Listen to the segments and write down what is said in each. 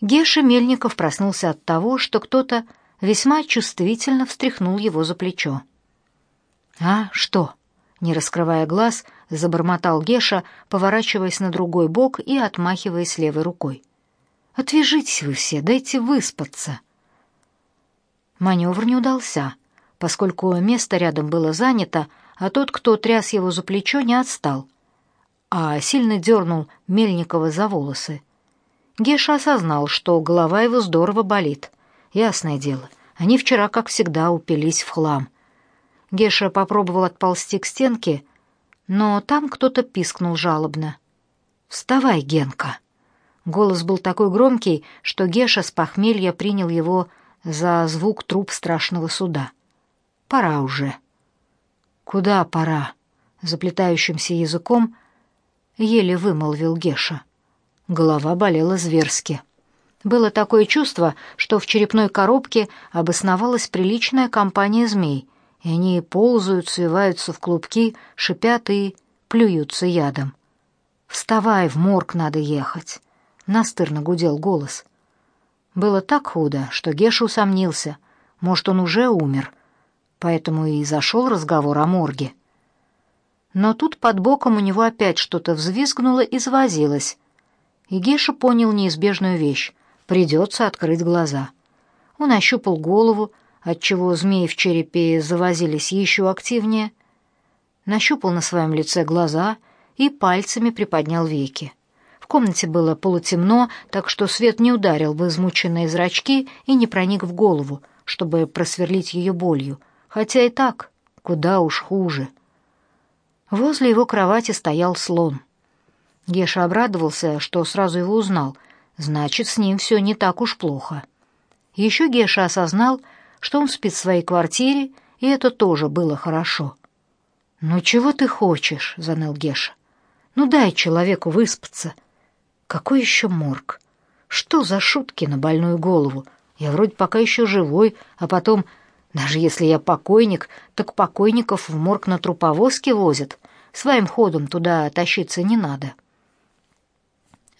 Геша Мельников проснулся от того, что кто-то весьма чувствительно встряхнул его за плечо. «А, что?» — не раскрывая глаз, забормотал Геша, поворачиваясь на другой бок и отмахиваясь левой рукой. «Отвяжитесь вы все, дайте выспаться». Маневр не удался, поскольку место рядом было занято, а тот, кто тряс его за плечо, не отстал, а сильно дернул Мельникова за волосы. Геша осознал, что голова его здорово болит. Ясное дело, они вчера, как всегда, упились в хлам. Геша попробовал отползти к стенке, но там кто-то пискнул жалобно. «Вставай, Генка!» Голос был такой громкий, что Геша с похмелья принял его за звук труп страшного суда. «Пора уже». «Куда пора?» — заплетающимся языком еле вымолвил Геша. Голова болела зверски. Было такое чувство, что в черепной коробке обосновалась приличная компания змей, и они ползают, свиваются в клубки, шипят и плюются ядом. «Вставай, в морг надо ехать!» — настырно гудел голос. Было так худо, что Геша усомнился. Может, он уже умер, поэтому и зашел разговор о морге. Но тут под боком у него опять что-то взвизгнуло и завозилось. И Геша понял неизбежную вещь — придется открыть глаза. Он ощупал голову, отчего змеи в черепе завозились еще активнее, нащупал на своем лице глаза и пальцами приподнял веки. В комнате было полутемно, так что свет не ударил в измученные зрачки и не проник в голову, чтобы просверлить ее болью, хотя и так, куда уж хуже — Возле его кровати стоял слон. Геша обрадовался, что сразу его узнал. Значит, с ним все не так уж плохо. Еще Геша осознал, что он спит в своей квартире, и это тоже было хорошо. «Ну чего ты хочешь?» — заныл Геша. «Ну дай человеку выспаться». «Какой еще морг? Что за шутки на больную голову? Я вроде пока еще живой, а потом даже если я покойник, так покойников в морг на труповозке возят. Своим ходом туда тащиться не надо.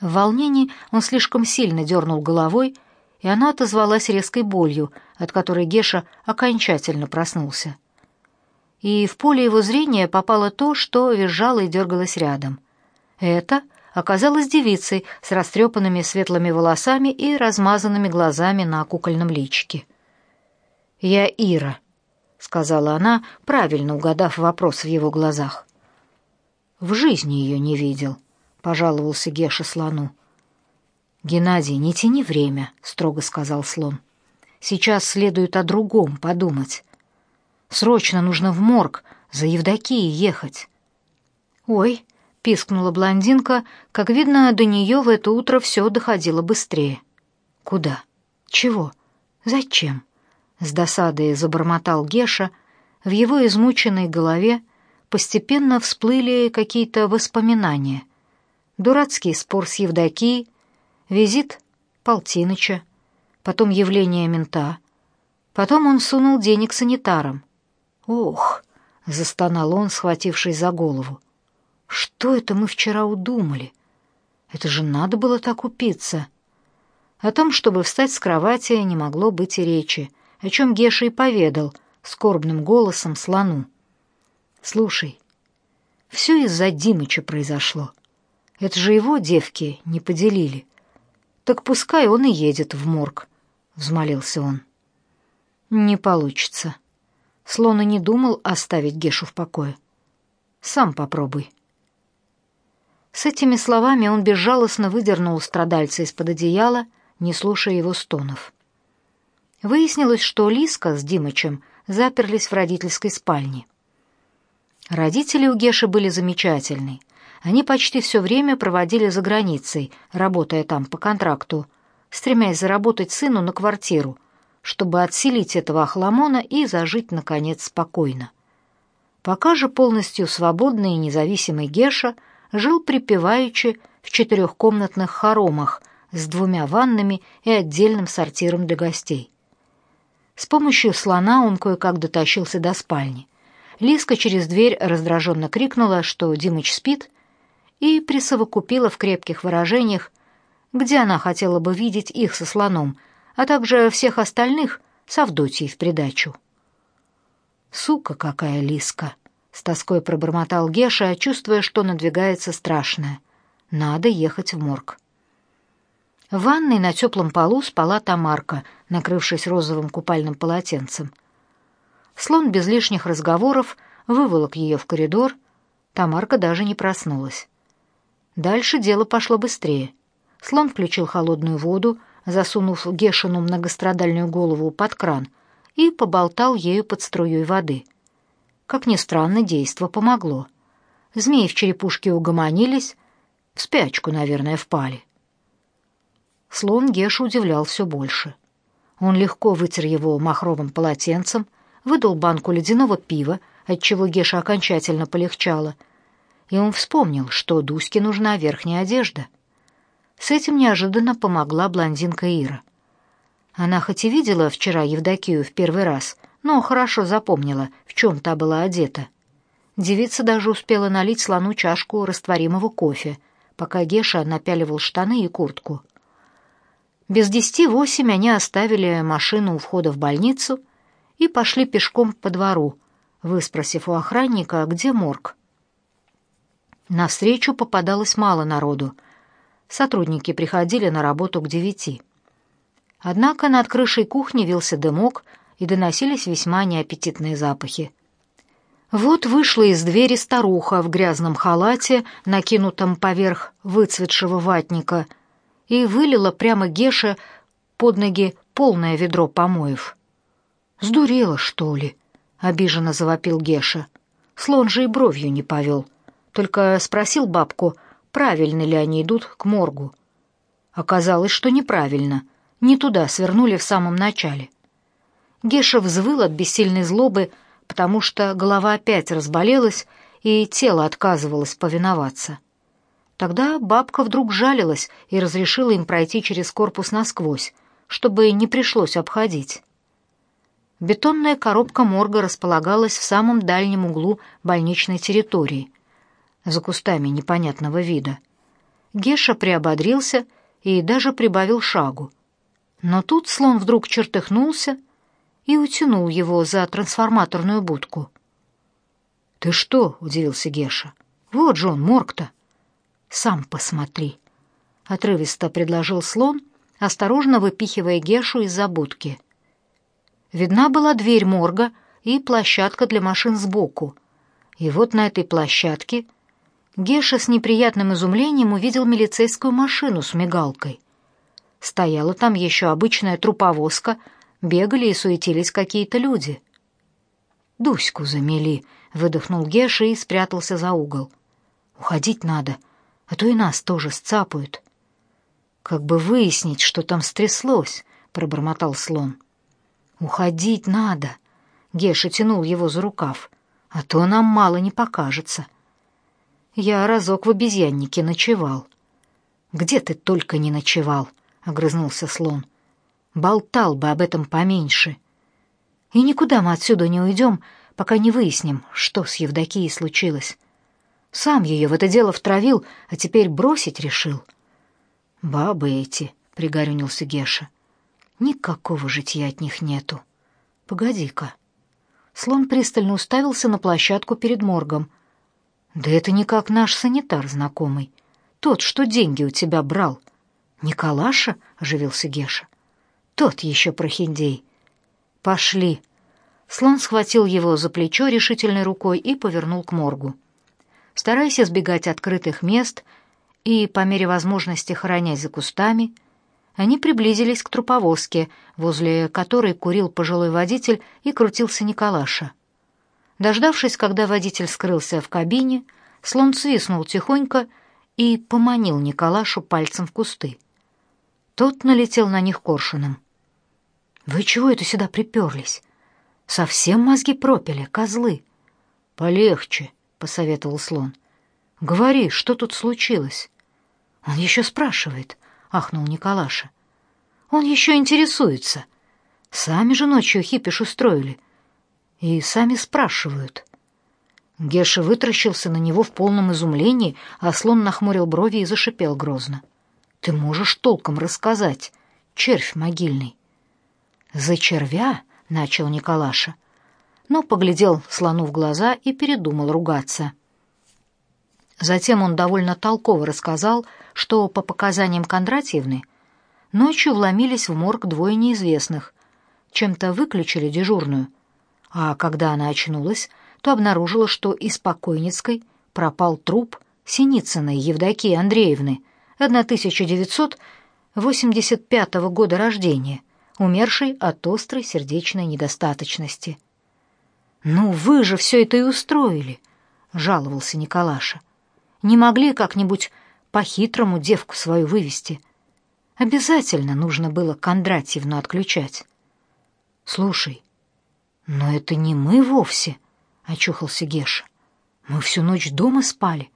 В волнении он слишком сильно дернул головой, и она отозвалась резкой болью, от которой Геша окончательно проснулся. И в поле его зрения попало то, что визжало и дергалось рядом. Это оказалась девицей с растрепанными светлыми волосами и размазанными глазами на кукольном личике. «Я Ира», — сказала она, правильно угадав вопрос в его глазах. «В жизни ее не видел», — пожаловался Геша слону. «Геннадий, не тяни время», — строго сказал слон. «Сейчас следует о другом подумать. Срочно нужно в морг, за Евдокией ехать». «Ой», — пискнула блондинка, как видно, до нее в это утро все доходило быстрее. «Куда? Чего? Зачем?» с досадой забормотал Геша, в его измученной голове постепенно всплыли какие-то воспоминания. Дурацкий спор с Евдокией, визит Полтиныча, потом явление мента. Потом он сунул денег санитарам. «Ох!» — застонал он, схватившись за голову. «Что это мы вчера удумали? Это же надо было так упиться!» О том, чтобы встать с кровати, не могло быть и речи — о чем Геша и поведал скорбным голосом слону. «Слушай, все из-за Димыча произошло. Это же его девки не поделили. Так пускай он и едет в морг», — взмолился он. «Не получится». Слон и не думал оставить Гешу в покое. «Сам попробуй». С этими словами он безжалостно выдернул страдальца из-под одеяла, не слушая его стонов. Выяснилось, что Лиска с Димычем заперлись в родительской спальне. Родители у Геши были замечательные. Они почти все время проводили за границей, работая там по контракту, стремясь заработать сыну на квартиру, чтобы отселить этого охламона и зажить, наконец, спокойно. Пока же полностью свободный и независимый Геша жил припеваючи в четырехкомнатных хоромах с двумя ваннами и отдельным сортиром для гостей. С помощью слона он кое-как дотащился до спальни. Лиска через дверь раздраженно крикнула, что Димыч спит, и присовокупила в крепких выражениях где она хотела бы видеть их со слоном, а также всех остальных с Авдотьей в придачу. «Сука какая, Лиска!» — с тоской пробормотал Геша, чувствуя, что надвигается страшное. «Надо ехать в морг». В ванной на теплом полу спала Тамарка, накрывшись розовым купальным полотенцем. Слон без лишних разговоров выволок ее в коридор. Тамарка даже не проснулась. Дальше дело пошло быстрее. Слон включил холодную воду, засунув Гешину многострадальную голову под кран, и поболтал ею под струей воды. Как ни странно, действо помогло. Змеи в черепушке угомонились, в спячку, наверное, впали. Слон Гешу удивлял все больше. Он легко вытер его махровым полотенцем, выдал банку ледяного пива, отчего Геша окончательно полегчало, и он вспомнил, что Дуське нужна верхняя одежда. С этим неожиданно помогла блондинка Ира. Она хоть и видела вчера Евдокию в первый раз, но хорошо запомнила, в чем та была одета. Девица даже успела налить слону чашку растворимого кофе, пока Геша напяливал штаны и куртку. Без десяти восемь они оставили машину у входа в больницу и пошли пешком по двору, выспросив у охранника, где морг. На встречу попадалось мало народу. Сотрудники приходили на работу к девяти. Однако над крышей кухни вился дымок, и доносились весьма неаппетитные запахи. Вот вышла из двери старуха в грязном халате, накинутом поверх выцветшего ватника, и вылила прямо Геше под ноги полное ведро помоев. «Сдурела, что ли?» — обиженно завопил Геша. Слон же и бровью не повел, только спросил бабку, правильно ли они идут к моргу. Оказалось, что неправильно, не туда свернули в самом начале. Геша взвыл от бессильной злобы, потому что голова опять разболелась, и тело отказывалось повиноваться. Тогда бабка вдруг жалилась и разрешила им пройти через корпус насквозь, чтобы не пришлось обходить. Бетонная коробка морга располагалась в самом дальнем углу больничной территории, за кустами непонятного вида. Геша приободрился и даже прибавил шагу. Но тут слон вдруг чертыхнулся и утянул его за трансформаторную будку. «Ты что?» — удивился Геша. «Вот же он, морг-то!» «Сам посмотри!» — отрывисто предложил слон, осторожно выпихивая Гешу из-за будки. Видна была дверь морга и площадка для машин сбоку. И вот на этой площадке Геша с неприятным изумлением увидел милицейскую машину с мигалкой. Стояла там еще обычная труповозка, бегали и суетились какие-то люди. «Дуську замели», — выдохнул Геша и спрятался за угол. «Уходить надо, а то и нас тоже сцапают». «Как бы выяснить, что там стряслось», — пробормотал слон. «Уходить надо!» Геша тянул его за рукав. «А то нам мало не покажется». «Я разок в обезьяннике ночевал». «Где ты только не ночевал?» — огрызнулся слон. «Болтал бы об этом поменьше. И никуда мы отсюда не уйдем, пока не выясним, что с Евдокией случилось. Сам ее в это дело втравил, а теперь бросить решил». «Бабы эти», — пригорюнился Геша. Никакого житья от них нету. Погоди-ка. Слон пристально уставился на площадку перед моргом. Да это никак наш санитар знакомый. Тот, что деньги у тебя брал. Николаша? оживился Геша. Тот еще прохиндей. Пошли. Слон схватил его за плечо решительной рукой и повернул к моргу. Стараясь избегать открытых мест и по мере возможности хоронясь за кустами, они приблизились к труповозке, возле которой курил пожилой водитель и крутился Николаша. Дождавшись, когда водитель скрылся в кабине, слон свистнул тихонько и поманил Николашу пальцем в кусты. Тот налетел на них коршуном. «Вы чего это сюда приперлись? Совсем мозги пропили, козлы!» «Полегче», — посоветовал слон. «Говори, что тут случилось?» «Он еще спрашивает ахнул Николаша. Он еще интересуется. Сами же ночью хипиш устроили. И сами спрашивают. Геша вытращился на него в полном изумлении, а слон нахмурил брови и зашипел грозно. ты можешь толком рассказать, червь могильный?» «За червя?» — начал Николаша, но поглядел слону в глаза и передумал ругаться. Затем он довольно толково рассказал, что по показаниям Кондратьевны ночью вломились в морг двое неизвестных, чем-то выключили дежурную, а когда она очнулась, то обнаружила, что из покойницкой пропал труп Синицыной Евдокии Андреевны, 1985 года рождения, умершей от острой сердечной недостаточности. «Ну вы же все это и устроили!» — жаловался Николаша. «Не могли как-нибудь по-хитрому девку свою вывести? Обязательно нужно было Кондратьевну отключать». «Слушай, но это не мы вовсе», — очухался Геша. «Мы всю ночь дома спали.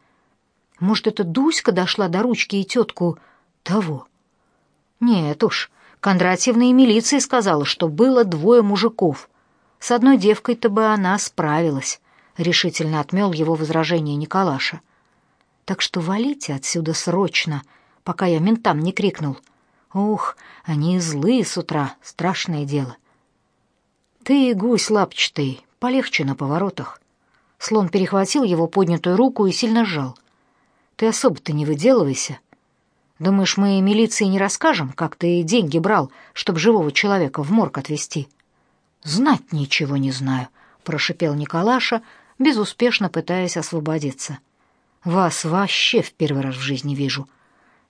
Может, это Дуська дошла до ручки и тетку того?» «Нет уж, Кондратьевна и милиция сказала, что было двое мужиков. С одной девкой-то бы она справилась, решительно отмел его возражение Николаша. Так что валите отсюда срочно, пока я ментам не крикнул. Ух, они злые с утра, страшное дело. Ты, гусь лапчатый, полегче на поворотах. Слон перехватил его поднятую руку и сильно сжал. Ты особо-то не выделывайся. Думаешь, мы милиции не расскажем, как ты деньги брал, чтобы живого человека в морг отвезти? Знать ничего не знаю, прошипел Николаша, безуспешно пытаясь освободиться. Вас вообще в первый раз в жизни вижу.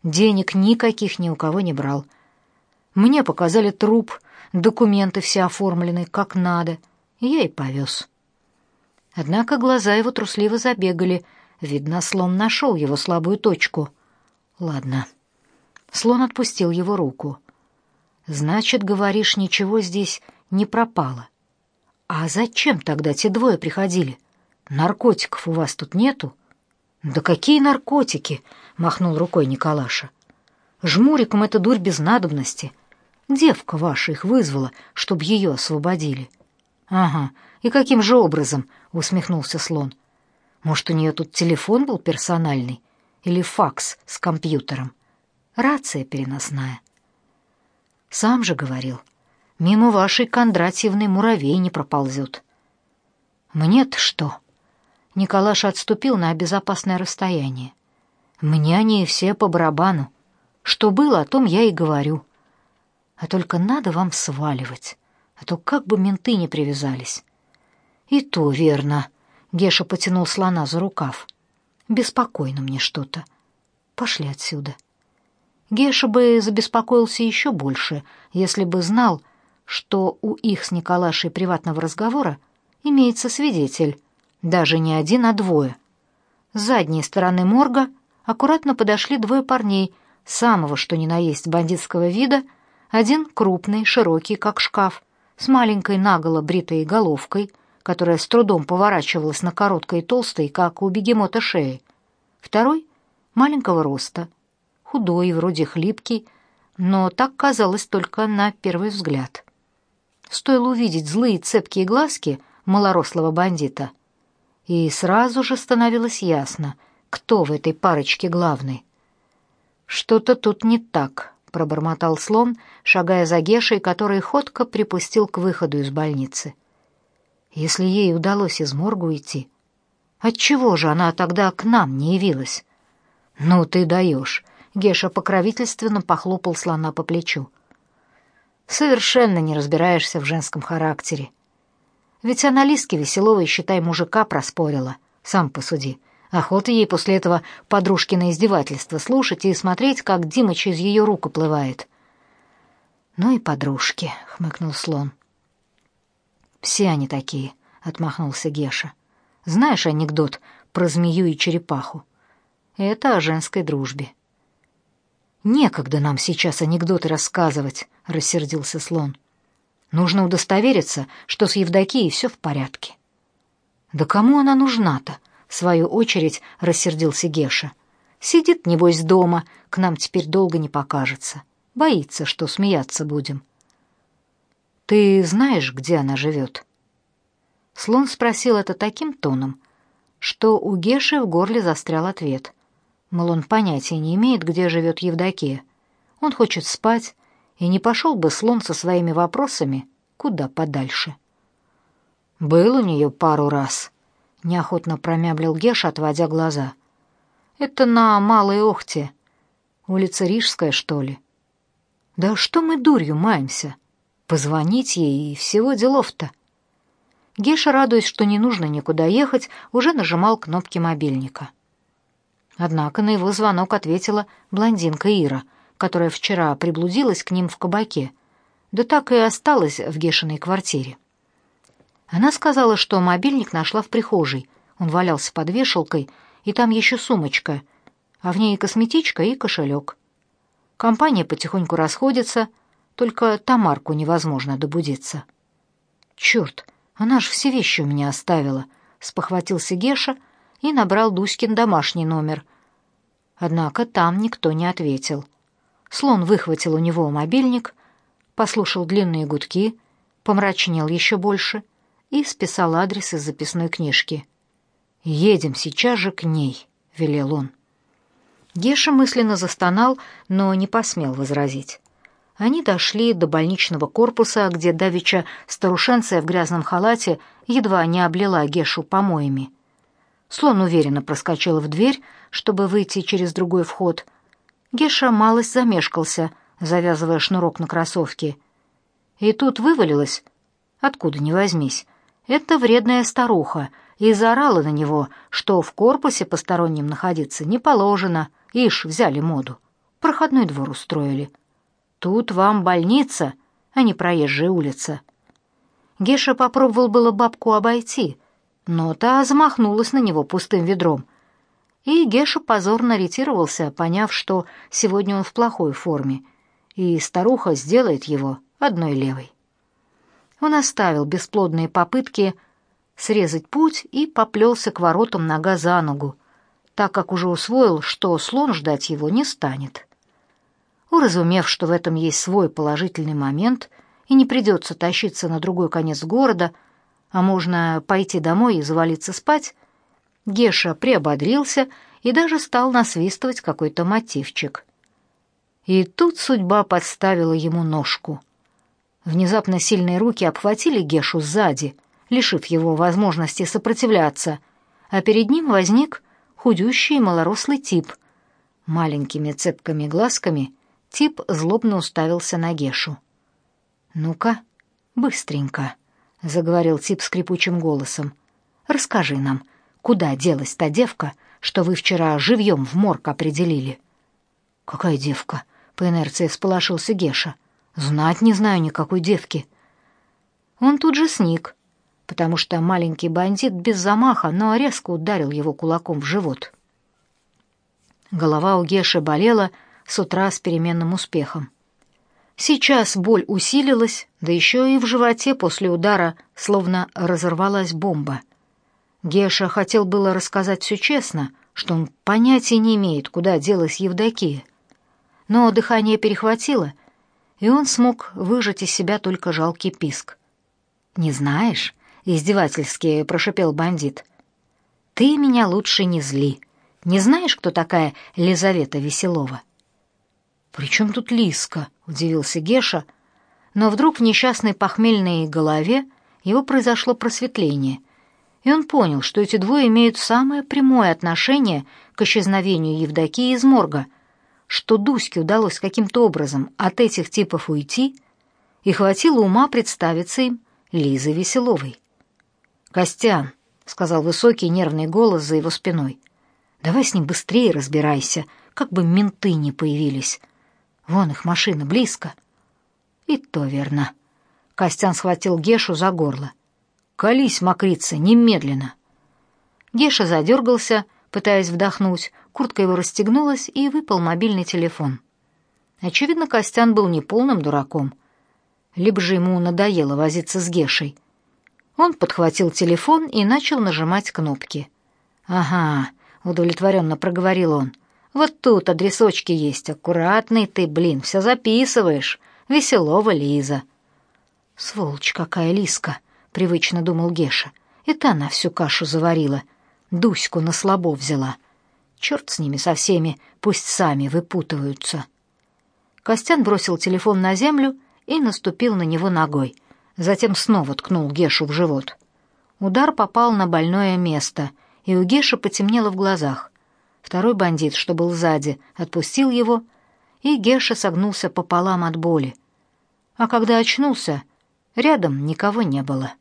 Денег никаких ни у кого не брал. Мне показали труп, документы все оформлены как надо. Я и повез. Однако глаза его трусливо забегали. Видно, слон нашел его слабую точку. Ладно. Слон отпустил его руку. «Значит, говоришь, ничего здесь не пропало. А зачем тогда те двое приходили? Наркотиков у вас тут нету?» «Да какие наркотики?» — махнул рукой Николаша. «Жмурикам эта дурь без надобности. Девка ваша их вызвала, чтобы ее освободили». «Ага, и каким же образом?» — усмехнулся слон. «Может, у нее тут телефон был персональный? Или факс с компьютером?» Рация переносная. Сам же говорил, мимо вашей Кондратьевны муравей не проползет. Мне-то что? Николаш отступил на безопасное расстояние. Мне они все по барабану. Что было, о том я и говорю. А только надо вам сваливать, а то как бы менты не привязались. И то верно. Геша потянул слона за рукав. Беспокойно мне что-то. Пошли отсюда. — Геша бы забеспокоился еще больше, если бы знал, что у их с Николашей приватного разговора имеется свидетель, даже не один, а двое. С задней стороны морга аккуратно подошли двое парней, самого что ни на есть бандитского вида, один крупный, широкий, как шкаф, с маленькой наголо бритой головкой, которая с трудом поворачивалась на короткой и толстой, как у бегемота шеи. Второй — маленького роста — худой, вроде хлипкий, но так казалось только на первый взгляд. Стоило увидеть злые цепкие глазки малорослого бандита, и сразу же становилось ясно, кто в этой парочке главный. «Что-то тут не так», — пробормотал слон, шагая за Гешей, который ходко припустил к выходу из больницы. «Если ей удалось из морга уйти, отчего же она тогда к нам не явилась?» «Ну ты даешь!» Геша покровительственно похлопал слона по плечу. Совершенно не разбираешься в женском характере. Ведь аналистки веселого, считай, мужика проспорила. Сам посуди. Охота ей после этого подружкино издевательство слушать и смотреть, как Дима через ее руку плывает. «Ну и подружки», — хмыкнул слон. «Все они такие», — отмахнулся Геша. «Знаешь анекдот про змею и черепаху? Это о женской дружбе. Некогда нам сейчас анекдоты рассказывать, рассердился слон. Нужно удостовериться, что с Евдокией все в порядке. Да кому она нужна-то? Свою очередь рассердился Геша. Сидит небось дома, к нам теперь долго не покажется. Боится, что смеяться будем. Ты знаешь, где она живет?» Слон спросил это таким тоном, что у Геши в горле застрял ответ. Мол, он понятия не имеет, где живет Евдокия. Он хочет спать, и не пошел бы слон со своими вопросами куда подальше. «Был у нее пару раз», — неохотно промямлил Геш, отводя глаза. «Это на Малой Охте. Улица Рижская, что ли?» «Да что мы дурью маемся? Позвонить ей и всего делов-то». Геша, радуясь, что не нужно никуда ехать, уже нажимал кнопки мобильника. Однако на его звонок ответила блондинка Ира, которая вчера приблудилась к ним в кабаке, да так и осталась в Гешиной квартире. Она сказала, что мобильник нашла в прихожей. Он валялся под вешалкой, и там еще сумочка, а в ней косметичка и кошелек. Компания потихоньку расходится, только Тамарку невозможно добудиться. «Черт, она ж все вещи у меня оставила», — спохватился Геша и набрал Дуськин домашний номер. Однако там никто не ответил. Слон выхватил у него мобильник, послушал длинные гудки, помрачнел еще больше и списал адрес из записной книжки. «Едем сейчас же к ней», — велел он. Геша мысленно застонал, но не посмел возразить. Они дошли до больничного корпуса, где давеча старушенция в грязном халате едва не облила Гешу помоями. Слон уверенно проскочил в дверь, чтобы выйти через другой вход. Геша малость замешкался, завязывая шнурок на кроссовке. И тут вывалилось, откуда ни возьмись, это вредная старуха, и заорала на него, что в корпусе посторонним находиться не положено, ишь, взяли моду. Проходной двор устроили. Тут вам больница, а не проезжая улица. Геша попробовал было бабку обойти, но та замахнулась на него пустым ведром. И Геша позорно ретировался, поняв, что сегодня он в плохой форме, и старуха сделает его одной левой. Он оставил бесплодные попытки срезать путь и поплелся к воротам нога за ногу, так как уже усвоил, что слон ждать его не станет. Уразумев, что в этом есть свой положительный момент и не придется тащиться на другой конец города, а можно пойти домой и завалиться спать, Геша приободрился и даже стал насвистывать какой-то мотивчик. И тут судьба подставила ему ножку. Внезапно сильные руки обхватили Гешу сзади, лишив его возможности сопротивляться, а перед ним возник худющий малорослый тип. Маленькими цепкими глазками Тип злобно уставился на Гешу. «Ну-ка, быстренько», — заговорил Тип скрипучим голосом. «Расскажи нам, куда делась та девка, что вы вчера живьем в морг определили?» «Какая девка?» — по инерции всполошился Геша. «Знать не знаю никакой девки». Он тут же сник, потому что маленький бандит без замаха, но резко ударил его кулаком в живот. Голова у Геши болела, — с утра с переменным успехом. Сейчас боль усилилась, да еще и в животе после удара словно разорвалась бомба. Геша хотел было рассказать все честно, что он понятия не имеет, куда делась Евдокия. Но дыхание перехватило, и он смог выжать из себя только жалкий писк. «Не знаешь?» — издевательски прошипел бандит. «Ты меня лучше не зли. Не знаешь, кто такая Лизавета Веселова?» «При чем тут Лиска?» — удивился Геша. Но вдруг в несчастной похмельной голове его произошло просветление, и он понял, что эти двое имеют самое прямое отношение к исчезновению Евдокии из морга, что Дуське удалось каким-то образом от этих типов уйти, и хватило ума представиться им Лизой Веселовой. «Костян», — сказал высокий нервный голос за его спиной, — «давай с ним быстрее разбирайся, как бы менты не появились». Вон их машина, близко. И то верно. Костян схватил Гешу за горло. «Колись, мокрица, немедленно!» Геша задергался, пытаясь вдохнуть, куртка его расстегнулась, и выпал мобильный телефон. Очевидно, Костян был не полным дураком. Либо же ему надоело возиться с Гешей. Он подхватил телефон и начал нажимать кнопки. «Ага», — удовлетворенно проговорил он, — вот тут адресочки есть. Аккуратный ты, блин, все записываешь. Веселова Лиза. Сволочь какая Лиска, привычно думал Геша. Это она всю кашу заварила. Дуську на слабо взяла. Черт с ними со всеми, пусть сами выпутываются. Костян бросил телефон на землю и наступил на него ногой. Затем снова ткнул Гешу в живот. Удар попал на больное место, и у Геши потемнело в глазах. Второй бандит, что был сзади, отпустил его, и Геша согнулся пополам от боли. А когда очнулся, рядом никого не было.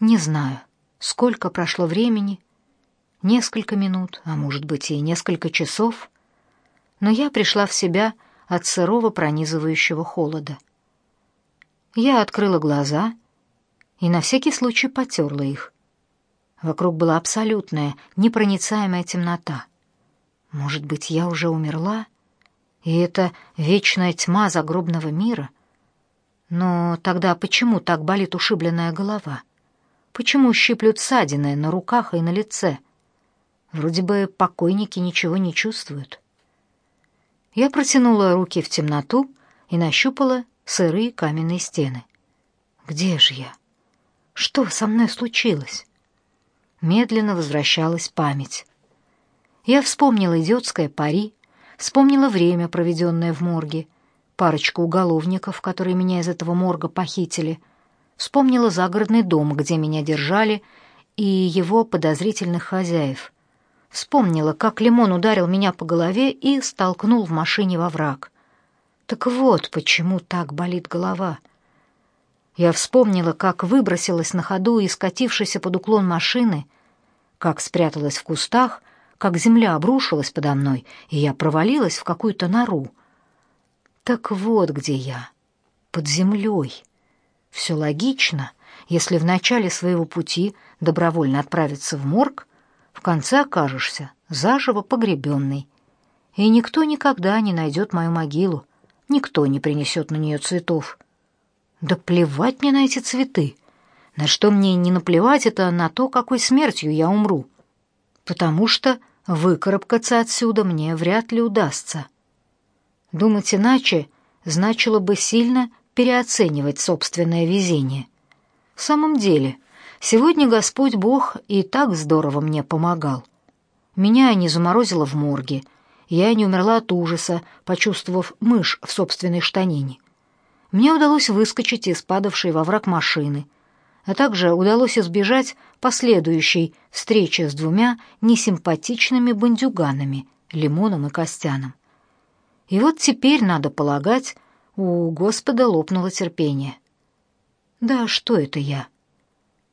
Не знаю, сколько прошло времени, несколько минут, а может быть и несколько часов, но я пришла в себя от сырого пронизывающего холода. Я открыла глаза и на всякий случай потерла их. Вокруг была абсолютная, непроницаемая темнота. Может быть, я уже умерла? И это вечная тьма загробного мира? Но тогда почему так болит ушибленная голова? Почему щиплют ссадины на руках и на лице? Вроде бы покойники ничего не чувствуют. Я протянула руки в темноту и нащупала сырые каменные стены. Где же я? Что со мной случилось? Медленно возвращалась память. Я вспомнила идиотское пари, вспомнила время, проведенное в морге, парочку уголовников, которые меня из этого морга похитили, вспомнила загородный дом, где меня держали, и его подозрительных хозяев. Вспомнила, как Лимон ударил меня по голове и столкнул в машине во враг. Так вот, почему так болит голова. Я вспомнила, как выбросилась на ходу и скатившись под уклон машины, как спряталась в кустах, как земля обрушилась подо мной, и я провалилась в какую-то нору. Так вот где я, под землей. Все логично, если в начале своего пути добровольно отправиться в морг, в конце окажешься заживо погребенный. И никто никогда не найдет мою могилу, никто не принесет на нее цветов. Да плевать мне на эти цветы. На что мне не наплевать, это на то, какой смертью я умру. Потому что выкарабкаться отсюда мне вряд ли удастся. Думать иначе значило бы сильно переоценивать собственное везение. В самом деле, Сегодня Господь Бог и так здорово мне помогал. Меня не заморозило в морге. Я не умерла от ужаса, почувствовав мышь в собственной штанине. Мне удалось выскочить из падавшей во враг машины, а также удалось избежать последующей встречи с двумя несимпатичными бандюганами, Лимоном и Костяном. И вот теперь, надо полагать, у Господа лопнуло терпение. Да что это я?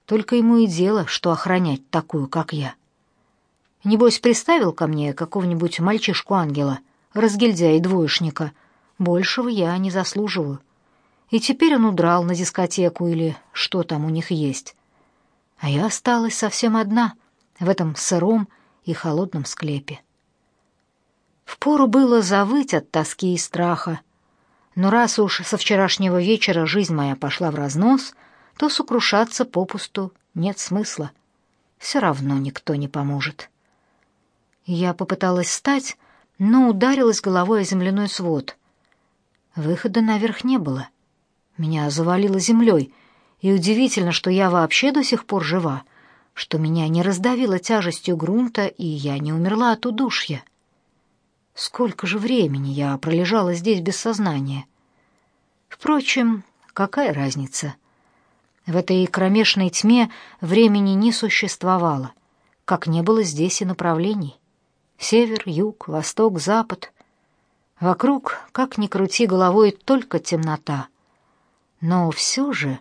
Только ему и дело, что охранять такую, как я. Небось, приставил ко мне какого-нибудь мальчишку-ангела, разгильдяя и двоечника. Большего я не заслуживаю. И теперь он удрал на дискотеку или что там у них есть. А я осталась совсем одна в этом сыром и холодном склепе. Впору было завыть от тоски и страха, но раз уж со вчерашнего вечера жизнь моя пошла в разнос — то сокрушаться попусту нет смысла. Все равно никто не поможет. Я попыталась встать, но ударилась головой о земляной свод. Выхода наверх не было. Меня завалило землей, и удивительно, что я вообще до сих пор жива, что меня не раздавило тяжестью грунта, и я не умерла от удушья. Сколько же времени я пролежала здесь без сознания? Впрочем, какая разница? В этой кромешной тьме времени не существовало, как не было здесь и направлений. Север, юг, восток, запад. Вокруг, как ни крути головой, только темнота. Но все же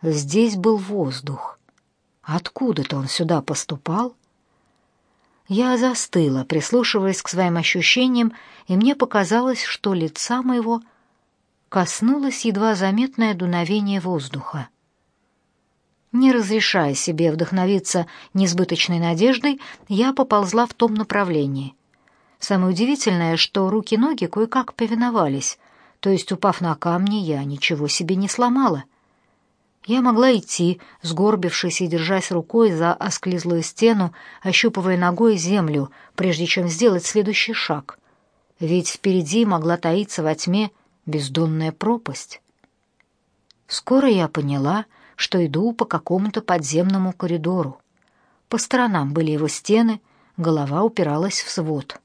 здесь был воздух. Откуда-то он сюда поступал. Я застыла, прислушиваясь к своим ощущениям, и мне показалось, что лица моего коснулось едва заметное дуновение воздуха. Не разрешая себе вдохновиться несбыточной надеждой, я поползла в том направлении. Самое удивительное, что руки-ноги кое-как повиновались, то есть, упав на камни, я ничего себе не сломала. Я могла идти, сгорбившись и держась рукой за осклизлую стену, ощупывая ногой землю, прежде чем сделать следующий шаг. Ведь впереди могла таиться во тьме бездонная пропасть. Скоро я поняла, что иду по какому-то подземному коридору. По сторонам были его стены, голова упиралась в свод.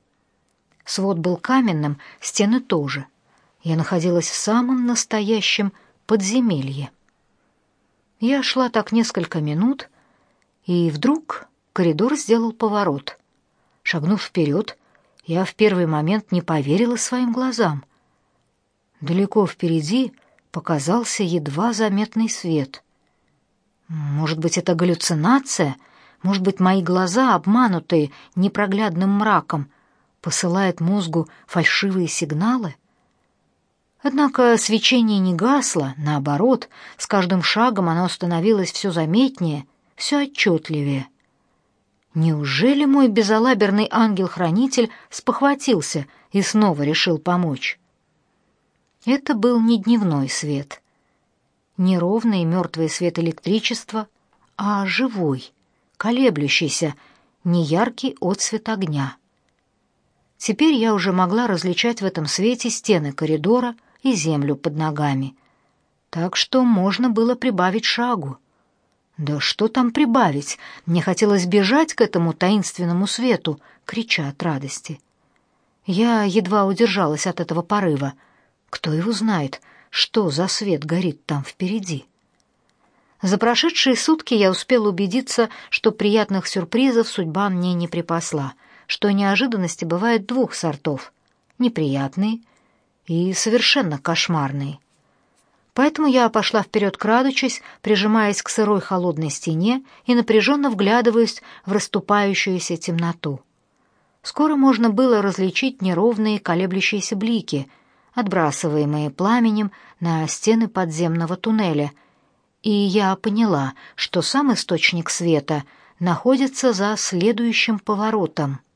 Свод был каменным, стены тоже. Я находилась в самом настоящем подземелье. Я шла так несколько минут, и вдруг коридор сделал поворот. Шагнув вперед, я в первый момент не поверила своим глазам. Далеко впереди показался едва заметный свет. Может быть, это галлюцинация? Может быть, мои глаза, обманутые непроглядным мраком, посылают мозгу фальшивые сигналы? Однако свечение не гасло, наоборот, с каждым шагом оно становилось все заметнее, все отчетливее. Неужели мой безалаберный ангел-хранитель спохватился и снова решил помочь? Это был не дневной свет, не ровный мертвый свет электричества, а живой, колеблющийся, неяркий отсвет огня. Теперь я уже могла различать в этом свете стены коридора и землю под ногами. Так что можно было прибавить шагу. Да что там прибавить? Мне хотелось бежать к этому таинственному свету, крича от радости. Я едва удержалась от этого порыва. Кто его знает, что за свет горит там впереди? За прошедшие сутки я успел убедиться, что приятных сюрпризов судьба мне не припасла, что неожиданности бывают двух сортов: неприятные и совершенно кошмарные. Поэтому я пошла вперед, крадучись, прижимаясь к сырой холодной стене и напряженно вглядываясь в расступающуюся темноту. Скоро можно было различить неровные колеблющиеся блики, отбрасываемые пламенем на стены подземного туннеля, и я поняла, что сам источник света находится за следующим поворотом —